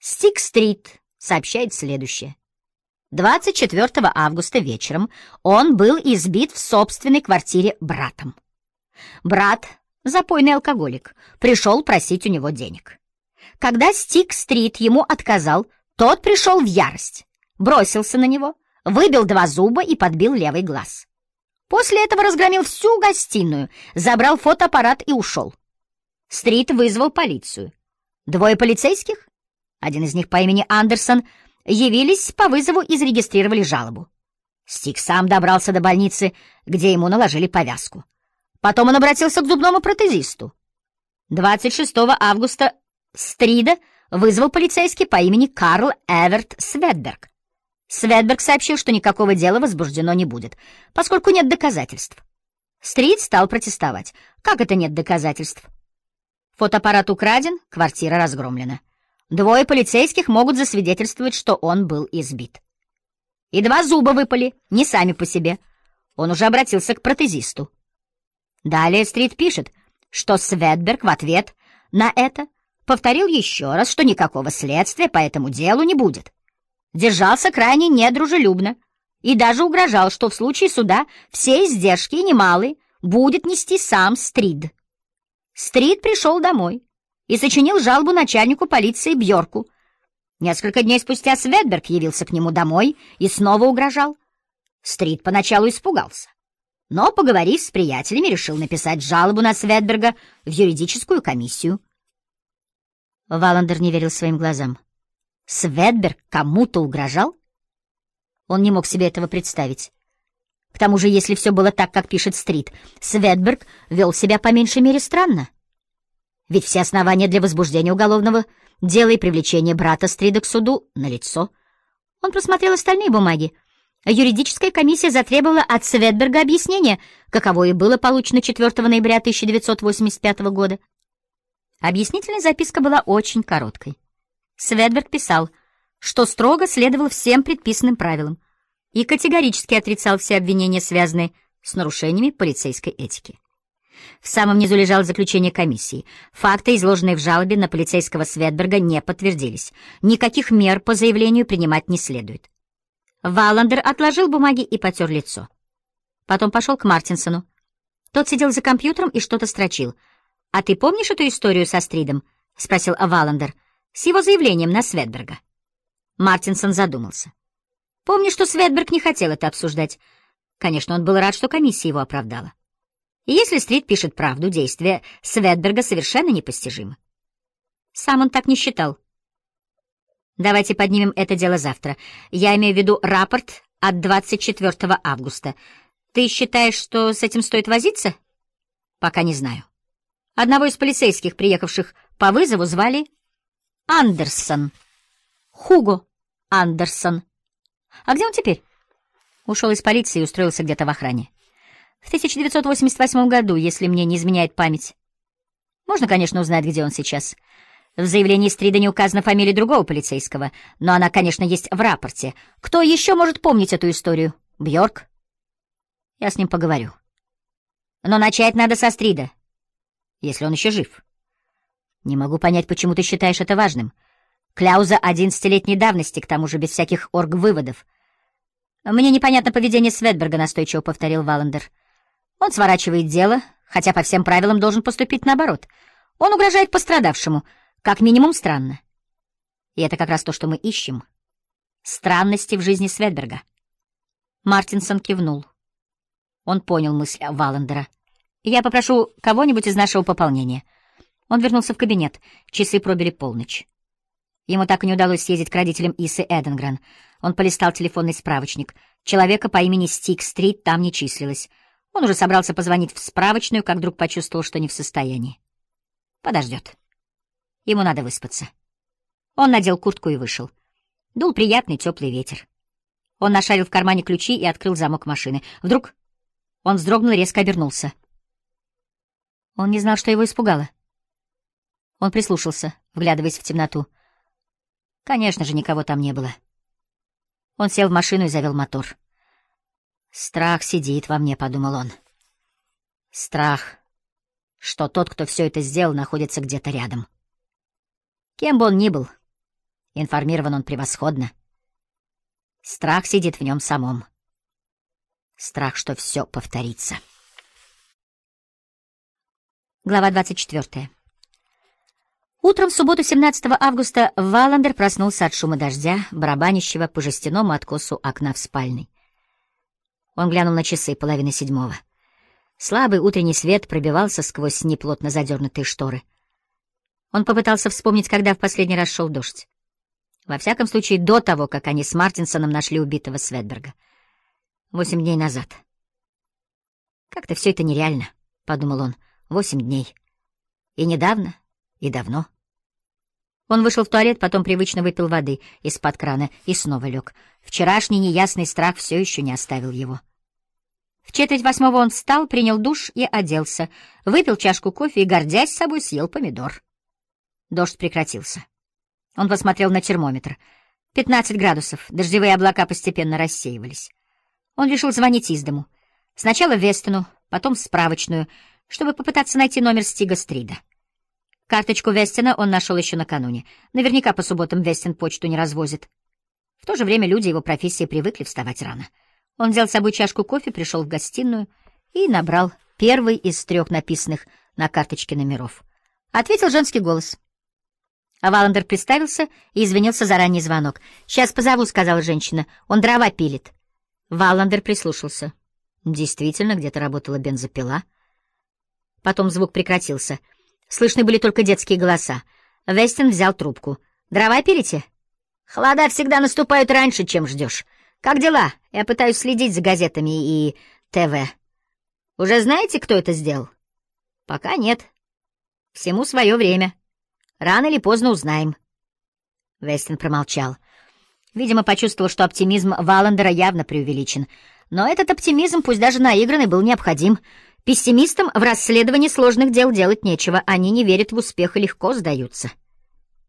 Стик-стрит сообщает следующее. 24 августа вечером он был избит в собственной квартире братом. Брат, запойный алкоголик, пришел просить у него денег. Когда Стик-стрит ему отказал, тот пришел в ярость, бросился на него, выбил два зуба и подбил левый глаз. После этого разгромил всю гостиную, забрал фотоаппарат и ушел. Стрит вызвал полицию. Двое полицейских, один из них по имени Андерсон, явились по вызову и зарегистрировали жалобу. Стик сам добрался до больницы, где ему наложили повязку. Потом он обратился к зубному протезисту. 26 августа Стрида вызвал полицейский по имени Карл Эверт Светберг. Светберг сообщил, что никакого дела возбуждено не будет, поскольку нет доказательств. Стрит стал протестовать. Как это нет доказательств? Фотоаппарат украден, квартира разгромлена. Двое полицейских могут засвидетельствовать, что он был избит. И два зуба выпали, не сами по себе. Он уже обратился к протезисту. Далее Стрит пишет, что Светберг в ответ на это повторил еще раз, что никакого следствия по этому делу не будет держался крайне недружелюбно и даже угрожал, что в случае суда все издержки, немалые, будет нести сам Стрид. Стрид пришел домой и сочинил жалобу начальнику полиции Бьорку. Несколько дней спустя Светберг явился к нему домой и снова угрожал. Стрид поначалу испугался, но, поговорив с приятелями, решил написать жалобу на Светберга в юридическую комиссию. Валандер не верил своим глазам. Светберг кому-то угрожал? Он не мог себе этого представить. К тому же, если все было так, как пишет Стрит, Светберг вел себя по меньшей мере странно. Ведь все основания для возбуждения уголовного дела и привлечения брата Стрида к суду налицо. Он просмотрел остальные бумаги. Юридическая комиссия затребовала от Светберга объяснения, каково и было получено 4 ноября 1985 года. Объяснительная записка была очень короткой. Светберг писал, что строго следовал всем предписанным правилам и категорически отрицал все обвинения, связанные с нарушениями полицейской этики. В самом низу лежало заключение комиссии. Факты, изложенные в жалобе на полицейского Светберга, не подтвердились. Никаких мер по заявлению принимать не следует. Валандер отложил бумаги и потер лицо. Потом пошел к Мартинсону. Тот сидел за компьютером и что-то строчил. «А ты помнишь эту историю со Стридом?» — спросил Валандер с его заявлением на Светберга. Мартинсон задумался. Помню, что Светберг не хотел это обсуждать. Конечно, он был рад, что комиссия его оправдала. И если Стрит пишет правду, действия Светберга совершенно непостижимы. Сам он так не считал. Давайте поднимем это дело завтра. Я имею в виду рапорт от 24 августа. Ты считаешь, что с этим стоит возиться? Пока не знаю. Одного из полицейских, приехавших по вызову, звали Андерсон. Хуго Андерсон. А где он теперь? Ушел из полиции и устроился где-то в охране. В 1988 году, если мне не изменяет память. Можно, конечно, узнать, где он сейчас. В заявлении Стрида не указана фамилия другого полицейского, но она, конечно, есть в рапорте. Кто еще может помнить эту историю? Бьорк? Я с ним поговорю. Но начать надо со Стрида, если он еще жив. Не могу понять, почему ты считаешь это важным. Кляуза одиннадцатилетней давности, к тому же без всяких орг-выводов. Мне непонятно поведение Светберга, настойчиво повторил Валандер. Он сворачивает дело, хотя по всем правилам должен поступить наоборот. Он угрожает пострадавшему, как минимум странно. И это как раз то, что мы ищем. Странности в жизни Светберга. Мартинсон кивнул. Он понял мысль Валандера. «Я попрошу кого-нибудь из нашего пополнения». Он вернулся в кабинет. Часы пробили полночь. Ему так и не удалось съездить к родителям Исы Эденгрен. Он полистал телефонный справочник. Человека по имени Стик-стрит там не числилось. Он уже собрался позвонить в справочную, как вдруг почувствовал, что не в состоянии. Подождет. Ему надо выспаться. Он надел куртку и вышел. Дул приятный теплый ветер. Он нашарил в кармане ключи и открыл замок машины. Вдруг он вздрогнул и резко обернулся. Он не знал, что его испугало. Он прислушался, вглядываясь в темноту. Конечно же, никого там не было. Он сел в машину и завел мотор. «Страх сидит во мне», — подумал он. «Страх, что тот, кто все это сделал, находится где-то рядом. Кем бы он ни был, Информирован он превосходно. Страх сидит в нем самом. Страх, что все повторится. Глава 24. Утром в субботу 17 августа Валандер проснулся от шума дождя, барабанящего по жестяному откосу окна в спальной. Он глянул на часы половины седьмого. Слабый утренний свет пробивался сквозь неплотно задернутые шторы. Он попытался вспомнить, когда в последний раз шел дождь. Во всяком случае, до того, как они с Мартинсоном нашли убитого Светберга. Восемь дней назад. «Как-то все это нереально», — подумал он. «Восемь дней. И недавно, и давно. Он вышел в туалет, потом привычно выпил воды из-под крана и снова лег. Вчерашний неясный страх все еще не оставил его. В четверть восьмого он встал, принял душ и оделся, выпил чашку кофе и, гордясь собой, съел помидор. Дождь прекратился. Он посмотрел на термометр. Пятнадцать градусов, дождевые облака постепенно рассеивались. Он решил звонить из дому. Сначала в Вестину, потом в справочную, чтобы попытаться найти номер Стига Стрида. Карточку Вестина он нашел еще накануне. Наверняка по субботам Вестин почту не развозит. В то же время люди его профессии привыкли вставать рано. Он взял с собой чашку кофе, пришел в гостиную и набрал первый из трех написанных на карточке номеров. Ответил женский голос. А Валандер представился и извинился за ранний звонок. «Сейчас позову», — сказала женщина. «Он дрова пилит». Валандер прислушался. Действительно, где-то работала бензопила. Потом звук прекратился — Слышны были только детские голоса. Вестин взял трубку. «Дрова пилите?» «Холода всегда наступают раньше, чем ждешь. Как дела? Я пытаюсь следить за газетами и ТВ. Уже знаете, кто это сделал?» «Пока нет. Всему свое время. Рано или поздно узнаем». Вестин промолчал. Видимо, почувствовал, что оптимизм Валандера явно преувеличен. Но этот оптимизм, пусть даже наигранный, был необходим — Пессимистам в расследовании сложных дел делать нечего, они не верят в успех и легко сдаются.